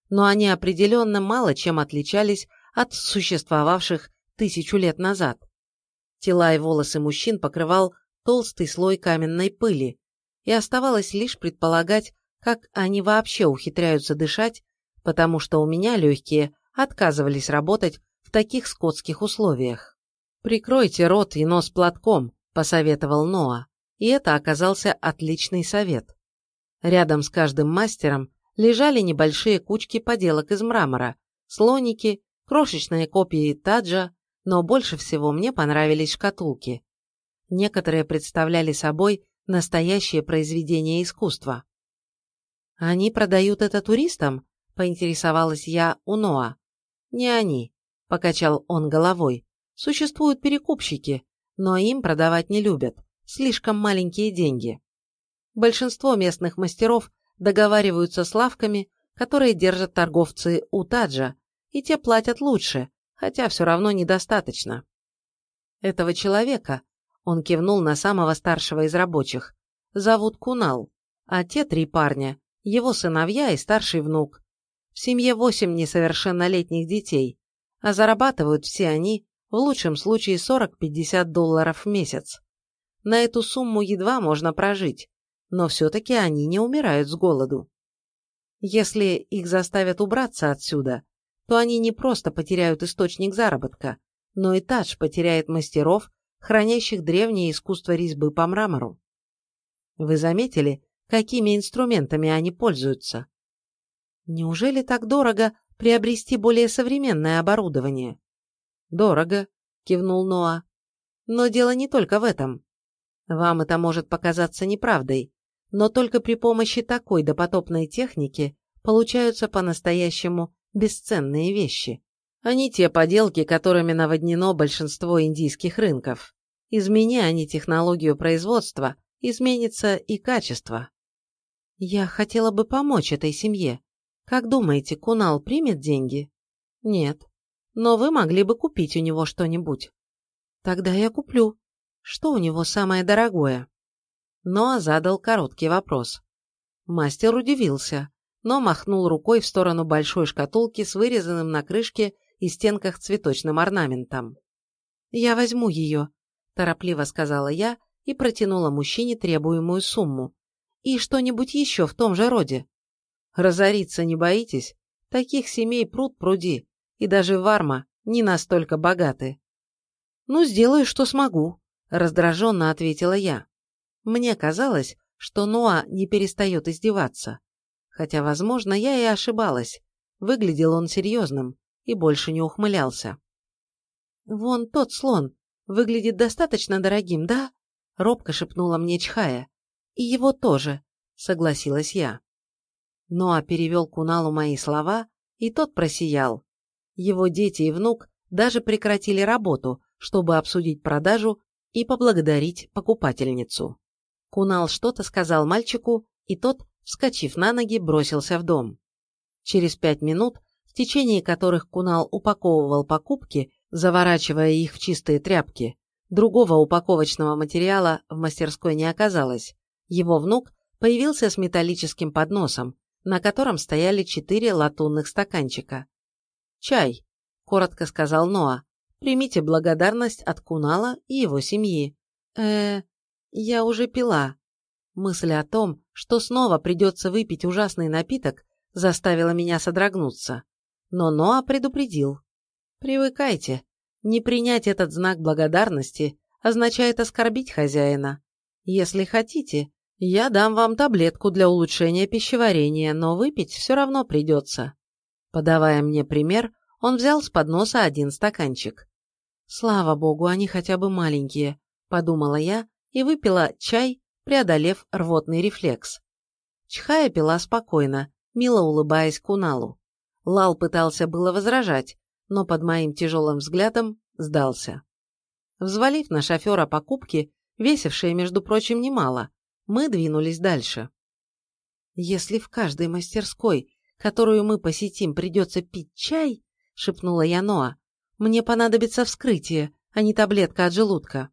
но они определенно мало чем отличались от существовавших тысячу лет назад. Тела и волосы мужчин покрывал толстый слой каменной пыли, и оставалось лишь предполагать, как они вообще ухитряются дышать, потому что у меня легкие отказывались работать в таких скотских условиях. «Прикройте рот и нос платком», – посоветовал Ноа, и это оказался отличный совет. Рядом с каждым мастером лежали небольшие кучки поделок из мрамора, слоники, крошечные копии таджа, но больше всего мне понравились шкатулки. Некоторые представляли собой настоящее произведение искусства. «Они продают это туристам?» – поинтересовалась я у Ноа. «Не они», – покачал он головой. «Существуют перекупщики, но им продавать не любят. Слишком маленькие деньги. Большинство местных мастеров договариваются с лавками, которые держат торговцы у Таджа, и те платят лучше, хотя все равно недостаточно. Этого человека, он кивнул на самого старшего из рабочих, зовут Кунал, а те три парня его сыновья и старший внук. В семье восемь несовершеннолетних детей, а зарабатывают все они в лучшем случае 40-50 долларов в месяц. На эту сумму едва можно прожить, но все-таки они не умирают с голоду. Если их заставят убраться отсюда, то они не просто потеряют источник заработка, но и Тадж потеряет мастеров, хранящих древнее искусство резьбы по мрамору. Вы заметили, какими инструментами они пользуются. Неужели так дорого приобрести более современное оборудование? Дорого, кивнул Ноа. Но дело не только в этом. Вам это может показаться неправдой, но только при помощи такой допотопной техники получаются по-настоящему бесценные вещи, а не те поделки, которыми наводнено большинство индийских рынков. Изменя они технологию производства, изменится и качество. «Я хотела бы помочь этой семье. Как думаете, Кунал примет деньги?» «Нет. Но вы могли бы купить у него что-нибудь». «Тогда я куплю. Что у него самое дорогое?» Ноа задал короткий вопрос. Мастер удивился, но махнул рукой в сторону большой шкатулки с вырезанным на крышке и стенках цветочным орнаментом. «Я возьму ее», – торопливо сказала я и протянула мужчине требуемую сумму, и что-нибудь еще в том же роде. Разориться не боитесь? Таких семей пруд пруди, и даже Варма не настолько богаты. Ну, сделаю, что смогу, раздраженно ответила я. Мне казалось, что Ноа не перестает издеваться. Хотя, возможно, я и ошибалась. Выглядел он серьезным и больше не ухмылялся. «Вон тот слон выглядит достаточно дорогим, да?» — робко шепнула мне Чхая. И его тоже, согласилась я. Ноа перевел Куналу мои слова, и тот просиял. Его дети и внук даже прекратили работу, чтобы обсудить продажу и поблагодарить покупательницу. Кунал что-то сказал мальчику, и тот, вскочив на ноги, бросился в дом. Через пять минут, в течение которых Кунал упаковывал покупки, заворачивая их в чистые тряпки, другого упаковочного материала в мастерской не оказалось, его внук появился с металлическим подносом, на котором стояли четыре латунных стаканчика, «Чай», – коротко сказал Ноа. «Примите благодарность от Кунала и его семьи». э я уже пила». Мысль о том, что снова придется выпить ужасный напиток, заставила меня содрогнуться. Но Ноа предупредил. «Привыкайте. Не принять этот знак благодарности означает оскорбить хозяина. Если хотите, я дам вам таблетку для улучшения пищеварения, но выпить все равно придется». Подавая мне пример, он взял с подноса один стаканчик. «Слава богу, они хотя бы маленькие», – подумала я и выпила чай, преодолев рвотный рефлекс. Чхая пила спокойно, мило улыбаясь Куналу. Лал пытался было возражать, но под моим тяжелым взглядом сдался. Взвалив на шофера покупки, весившие, между прочим, немало, мы двинулись дальше. «Если в каждой мастерской, которую мы посетим, придется пить чай», — шепнула я Ноа, — «мне понадобится вскрытие, а не таблетка от желудка».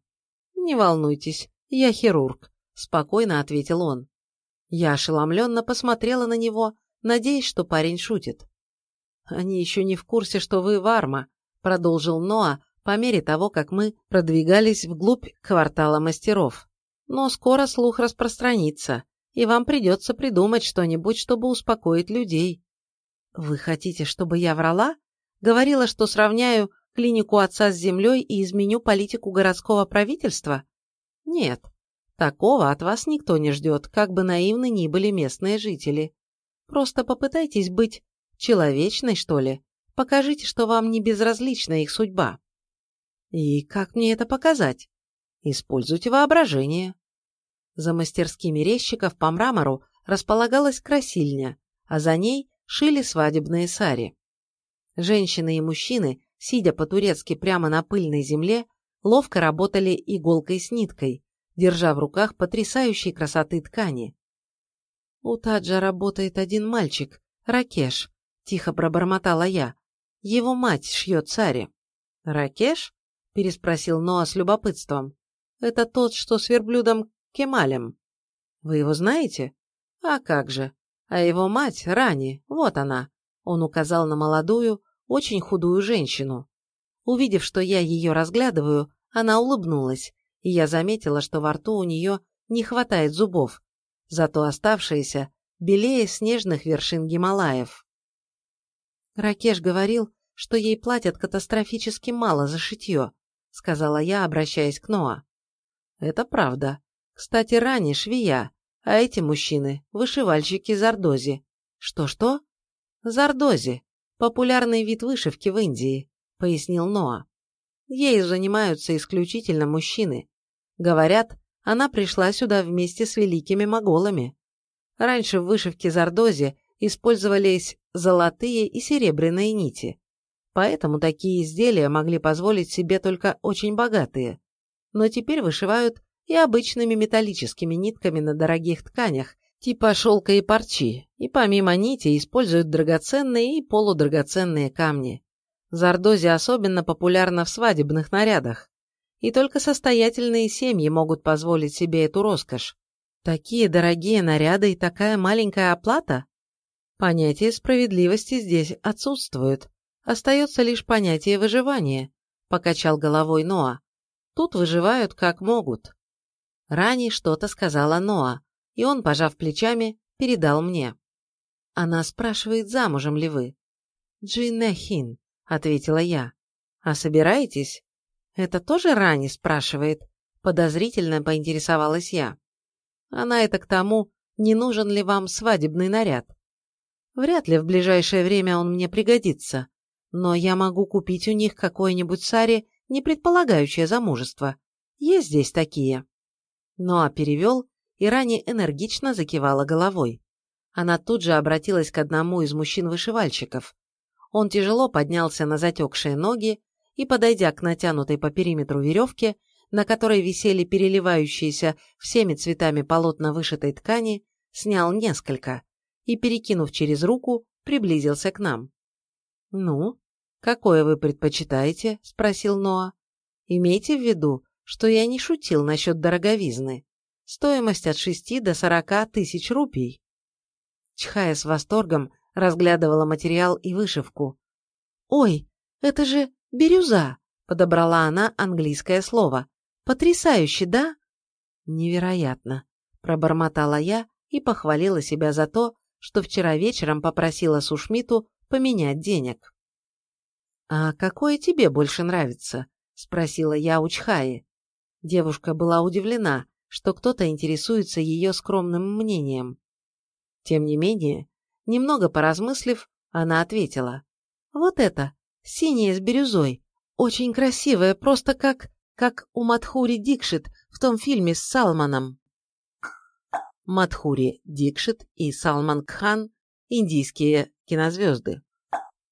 «Не волнуйтесь, я хирург», — спокойно ответил он. Я ошеломленно посмотрела на него, надеясь, что парень шутит. «Они еще не в курсе, что вы Варма», — продолжил Ноа по мере того, как мы продвигались вглубь квартала мастеров. «Но скоро слух распространится, и вам придется придумать что-нибудь, чтобы успокоить людей». «Вы хотите, чтобы я врала?» Говорила, что сравняю клинику отца с землей и изменю политику городского правительства? Нет, такого от вас никто не ждет, как бы наивны ни были местные жители. Просто попытайтесь быть человечной, что ли. Покажите, что вам не безразлична их судьба. И как мне это показать? Используйте воображение. За мастерскими резчиков по мрамору располагалась красильня, а за ней шили свадебные сари. Женщины и мужчины сидя по-турецки прямо на пыльной земле, ловко работали иголкой с ниткой, держа в руках потрясающей красоты ткани. «У Таджа работает один мальчик, Ракеш», – тихо пробормотала я. «Его мать шьет цари». «Ракеш?» – переспросил Ноа с любопытством. «Это тот, что с верблюдом Кемалем. Вы его знаете?» «А как же. А его мать, Рани, вот она». Он указал на молодую, очень худую женщину. Увидев, что я ее разглядываю, она улыбнулась, и я заметила, что во рту у нее не хватает зубов, зато оставшиеся белее снежных вершин Гималаев. Ракеш говорил, что ей платят катастрофически мало за шитье, сказала я, обращаясь к Ноа. Это правда. Кстати, Рани швея, а эти мужчины – вышивальщики Зардози. Что-что? Зардози. Популярный вид вышивки в Индии, пояснил Ноа. Ею занимаются исключительно мужчины. Говорят, она пришла сюда вместе с великими моголами. Раньше в вышивке Зардози использовались золотые и серебряные нити. Поэтому такие изделия могли позволить себе только очень богатые. Но теперь вышивают и обычными металлическими нитками на дорогих тканях, типа шелка и парчи, и помимо нити используют драгоценные и полудрагоценные камни. Зардози особенно популярна в свадебных нарядах. И только состоятельные семьи могут позволить себе эту роскошь. Такие дорогие наряды и такая маленькая оплата? Понятие справедливости здесь отсутствует. Остается лишь понятие выживания, покачал головой Ноа. Тут выживают как могут. Рани что-то сказала Ноа, и он, пожав плечами, передал мне. Она спрашивает, замужем ли вы. «Джиннахин», — ответила я. «А собираетесь?» «Это тоже Рани спрашивает?» Подозрительно поинтересовалась я. Она это к тому, не нужен ли вам свадебный наряд. Вряд ли в ближайшее время он мне пригодится, но я могу купить у них какое-нибудь сари, не предполагающее замужество. Есть здесь такие. Ну а перевел и Рани энергично закивала головой. Она тут же обратилась к одному из мужчин-вышивальщиков. Он тяжело поднялся на затекшие ноги и, подойдя к натянутой по периметру веревке, на которой висели переливающиеся всеми цветами полотна вышитой ткани, снял несколько и, перекинув через руку, приблизился к нам. «Ну, какое вы предпочитаете?» – спросил Ноа. «Имейте в виду, что я не шутил насчет дороговизны. Стоимость от 6 до 40 тысяч рупий. Чхая с восторгом разглядывала материал и вышивку. «Ой, это же бирюза!» – подобрала она английское слово. «Потрясающе, да?» «Невероятно!» – пробормотала я и похвалила себя за то, что вчера вечером попросила Сушмиту поменять денег. «А какое тебе больше нравится?» – спросила я у Чхаи. Девушка была удивлена, что кто-то интересуется ее скромным мнением. Тем не менее, немного поразмыслив, она ответила. «Вот это, синее с бирюзой, очень красивое, просто как, как у Мадхури Дикшит в том фильме с Салманом». Мадхури Дикшит и Салман Кхан – индийские кинозвезды.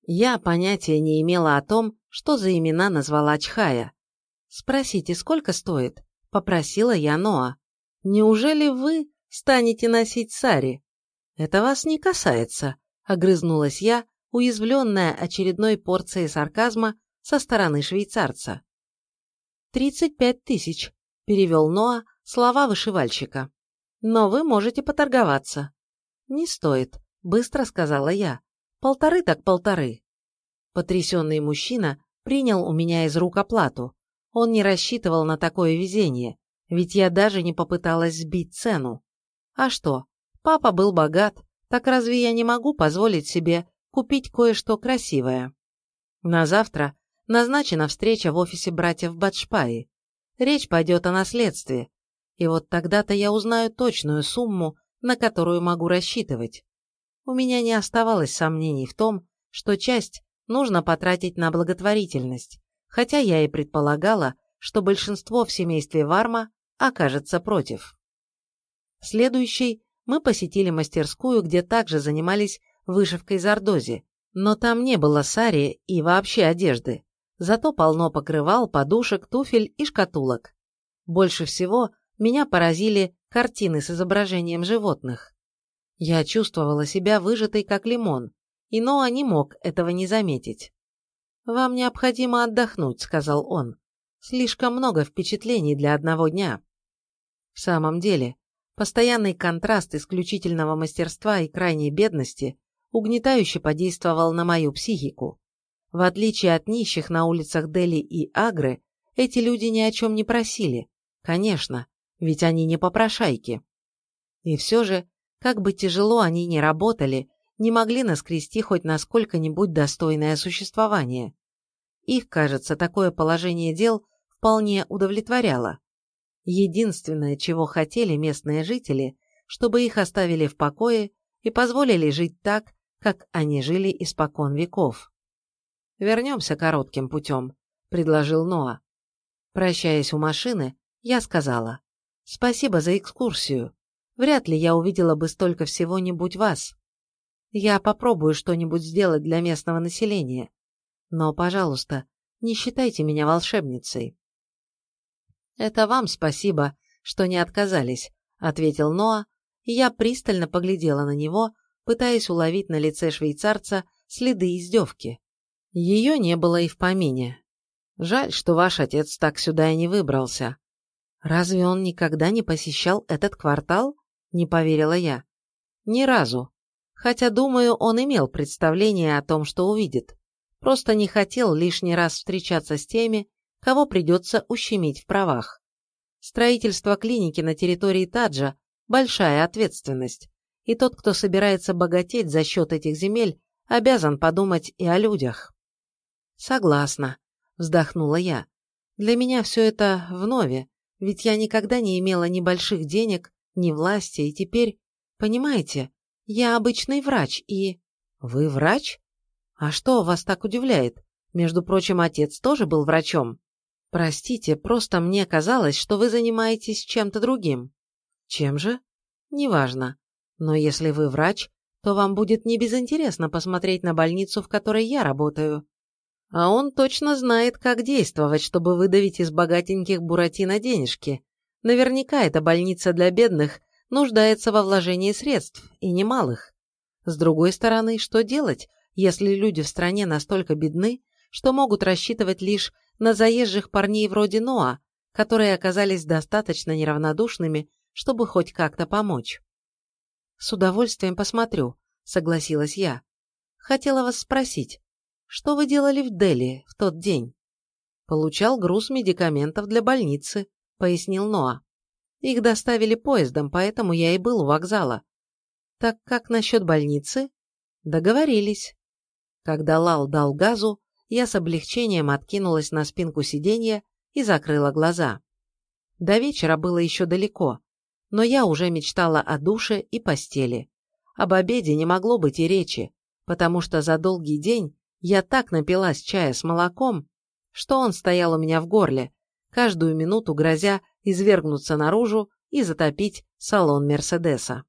Я понятия не имела о том, что за имена назвала Чхая. «Спросите, сколько стоит?» – попросила я Ноа. «Неужели вы станете носить сари?» «Это вас не касается», – огрызнулась я, уязвленная очередной порцией сарказма со стороны швейцарца. «Тридцать пять тысяч», – перевел Ноа слова вышивальщика. «Но вы можете поторговаться». «Не стоит», – быстро сказала я. Полторы так полторы. Потрясенный мужчина принял у меня из рук оплату. Он не рассчитывал на такое везение, ведь я даже не попыталась сбить цену. А что, папа был богат, так разве я не могу позволить себе купить кое-что красивое? На завтра назначена встреча в офисе братьев Бадшпаи. Речь пойдет о наследстве, и вот тогда-то я узнаю точную сумму, на которую могу рассчитывать у меня не оставалось сомнений в том, что часть нужно потратить на благотворительность, хотя я и предполагала, что большинство в семействе Варма окажется против. Следующий мы посетили мастерскую, где также занимались вышивкой зардози, но там не было сари и вообще одежды, зато полно покрывал, подушек, туфель и шкатулок. Больше всего меня поразили картины с изображением животных. Я чувствовала себя выжатой, как лимон, и Ноа не мог этого не заметить. «Вам необходимо отдохнуть», — сказал он. «Слишком много впечатлений для одного дня». В самом деле, постоянный контраст исключительного мастерства и крайней бедности угнетающе подействовал на мою психику. В отличие от нищих на улицах Дели и Агры, эти люди ни о чем не просили. Конечно, ведь они не попрошайки. И все же как бы тяжело они ни работали, не могли наскрести хоть на сколько-нибудь достойное существование. Их, кажется, такое положение дел вполне удовлетворяло. Единственное, чего хотели местные жители, чтобы их оставили в покое и позволили жить так, как они жили испокон веков. «Вернемся коротким путем», — предложил Ноа. Прощаясь у машины, я сказала, «Спасибо за экскурсию. Вряд ли я увидела бы столько всего, не будь вас. Я попробую что-нибудь сделать для местного населения. Но, пожалуйста, не считайте меня волшебницей. Это вам спасибо, что не отказались, ответил Ноа, и я пристально поглядела на него, пытаясь уловить на лице швейцарца следы издевки. Ее не было и в помине. Жаль, что ваш отец так сюда и не выбрался. Разве он никогда не посещал этот квартал? Не поверила я. Ни разу. Хотя, думаю, он имел представление о том, что увидит. Просто не хотел лишний раз встречаться с теми, кого придется ущемить в правах. Строительство клиники на территории Таджа – большая ответственность, и тот, кто собирается богатеть за счет этих земель, обязан подумать и о людях. «Согласна», – вздохнула я. «Для меня все это вновь, ведь я никогда не имела ни больших денег, ни власти, и теперь, понимаете, я обычный врач, и... Вы врач? А что вас так удивляет? Между прочим, отец тоже был врачом. Простите, просто мне казалось, что вы занимаетесь чем-то другим. Чем же? Неважно. Но если вы врач, то вам будет не безинтересно посмотреть на больницу, в которой я работаю. А он точно знает, как действовать, чтобы выдавить из богатеньких Буратино денежки, Наверняка эта больница для бедных нуждается во вложении средств, и немалых. С другой стороны, что делать, если люди в стране настолько бедны, что могут рассчитывать лишь на заезжих парней вроде Ноа, которые оказались достаточно неравнодушными, чтобы хоть как-то помочь? «С удовольствием посмотрю», — согласилась я. «Хотела вас спросить, Что вы делали в Дели в тот день? Получал груз медикаментов для больницы, пояснил Ноа. Их доставили поездом, поэтому я и был у вокзала. Так как насчет больницы? Договорились. Когда Лал дал газу, я с облегчением откинулась на спинку сиденья и закрыла глаза. До вечера было еще далеко, но я уже мечтала о душе и постели. Об обеде не могло быть и речи, потому что за долгий день я так напилась чая с молоком, что он стоял у меня в горле, каждую минуту грозя извергнуться наружу и затопить салон Мерседеса.